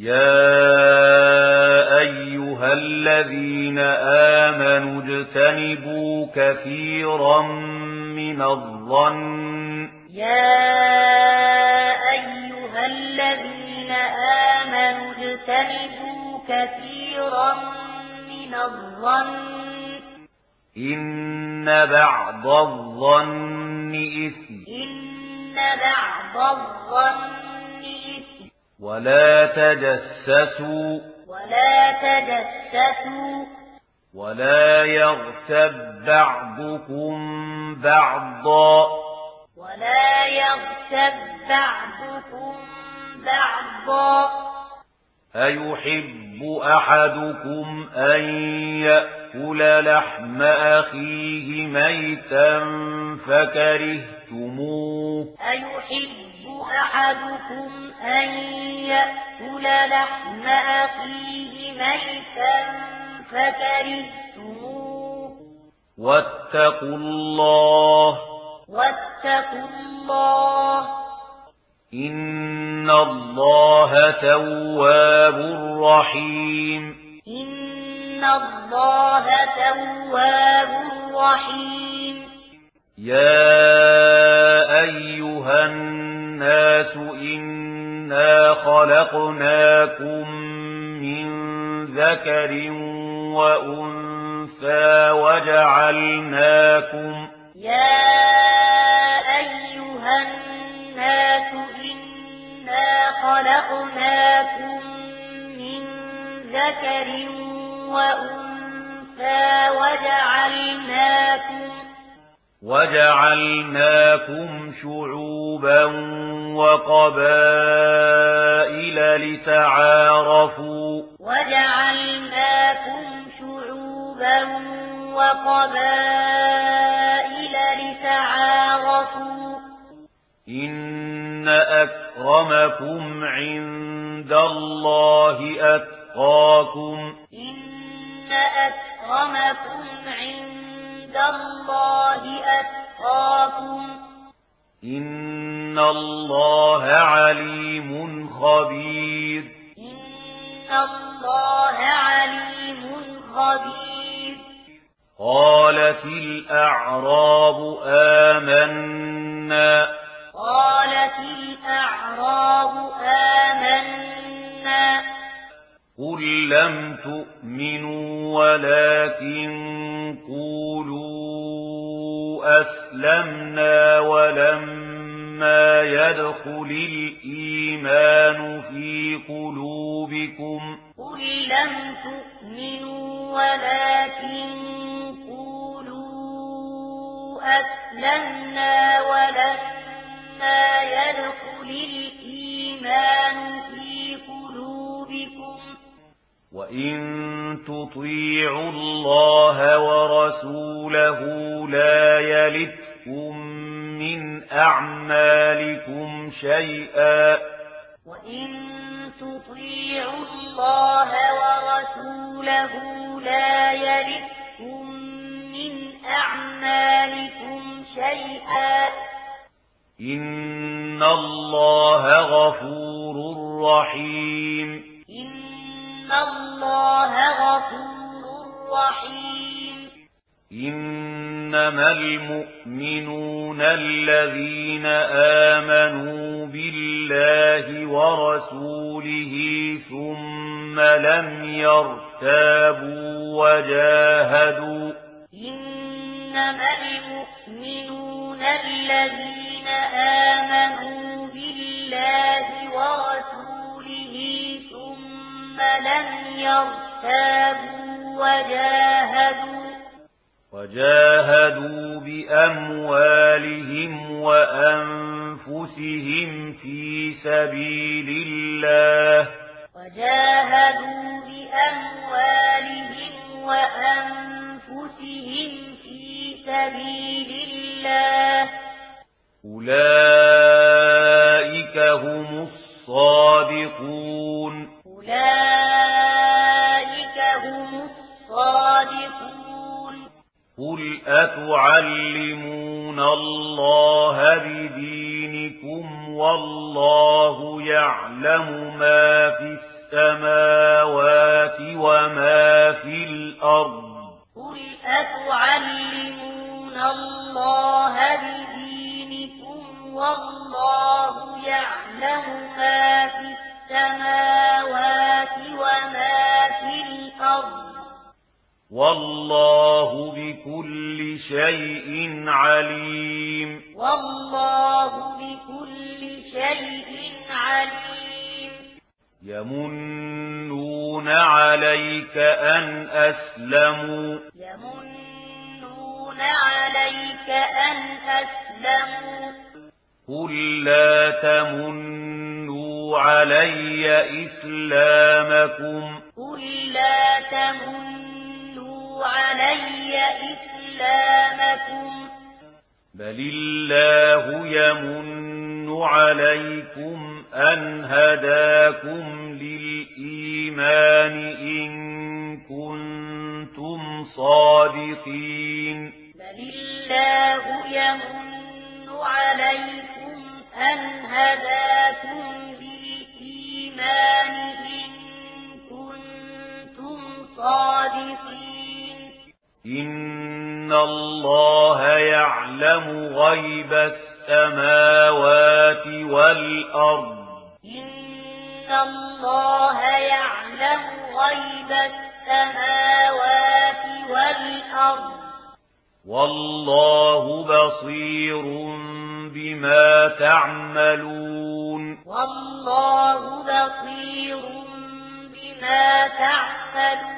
يا أيها الذين آمنوا اجتنبوا كثيرا من الظن يا أيها الذين آمنوا اجتنبوا كثيرا من الظن إن بعض الظن إثم إن بعض الظن ولا تجسسوا ولا تجسسوا ولا يغتب بعضكم بعضا ولا يغتب بعضكم بعضا أيحب يحب أحدكم أن يأكل لحم أخيه ميتا فكرهتموه. أيحب أحدكم أن يأكل لحم أخيه ميتا فكرهتموه. واتقوا الله. واتقوا الله. إن الله تواب رحيم إن الله تواب رحيم يا أيها الناس إنا خلقناكم من ذكر وأنثى وجعلناكم يا خلقناكم من ذكر وأنثى وجعلناكم وجعلناكم شعوبا وقبائل لتعارفوا وجعلناكم شعوبا وقبائل لتعارفوا إن أكرمكم عند الله أتقاكم إن أكرمكم عند الله أتقاكم إن الله عليم خبير إن الله عليم خبير قالت الأعراب آمنا قالت الأعراب آمنا. قل لم تؤمنوا ولكن قولوا أسلمنا ولما يدخل الإيمان في قلوبكم. قل لم تؤمنوا ولكن قولوا أسلمنا ولما وإن تطيعوا الله ورسوله لا يلتكم من أعمالكم شيئا وإن تطيعوا الله ورسوله لا يلتكم من أعمالكم شيئا إن الله غفور رحيم إن الله غفور رحيم إنما المؤمنون الذين آمنوا بالله ورسوله ثم لم يرتابوا وجاهدوا إنما المؤمنون الذين الَّذِينَ آمَنُوا بِاللَّهِ وَرَسُولِهِ ثُمَّ لَمْ يَرْتَابُوا وَجَاهَدُوا وَجَاهَدُوا بِأَمْوَالِهِمْ وَأَنفُسِهِمْ فِي سَبِيلِ اللَّهِ. وَجَاهَدُوا بِأَمْوَالِهِمْ وَأَنفُسِهِمْ فِي سَبِيلِ اللَّهِ. أولئك هم الصادقون أولئك هم الصادقون قل أتعلمون الله بدينكم والله يعلم ما في السماوات وما في الأرض قل أتعلمون الله والله بكل شيء عليم. والله بكل شيء عليم. يمنون عليك أن أسلموا. يمنون عليك أن أسلموا. قل لا تمنوا علي إسلامكم. قل لا تمنوا علي إسلامكم. بل الله يمن عليكم أن هداكم للإيمان إن كنتم صادقين. بل الله يمن عليكم يعلم غيب السماوات والأرض إن الله يعلم غيب السماوات والأرض والله بصير بما تعملون والله بصير بما تعملون